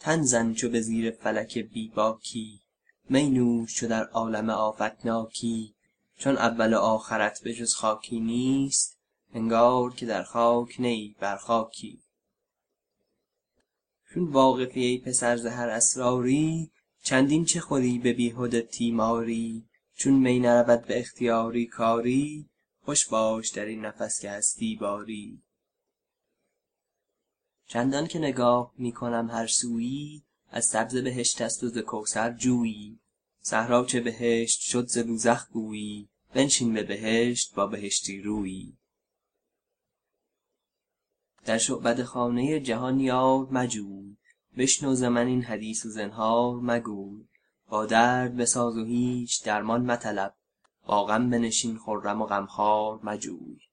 تن زن چو به زیر فلک بی باکی می نوش چو در عالم آفتناکی. چون اول و آخرت به جز خاکی نیست انگار که در خاک نه ای بر خاکی. چون واقفی ای پسر ز هر اسراری چندین چه خوری به بیهده تیماری. چون می نرود به اختیاری کاری خوش باش در این نفس که هستی باری. چندان که نگاه می کنم هر سویی از سبز بهشت است و ز کوثر جویی. صحرا چه بهشت شد ز دوزخ گویی بنشین به بهشت با بهشتی رویی. در شعبده خانه جهان یار مجوی بشنو ز من این حدیث و زنهار مگوی با درد بساز و هیچ درمان مطلب. با غم بنشین خرم و غمخوار مجوی.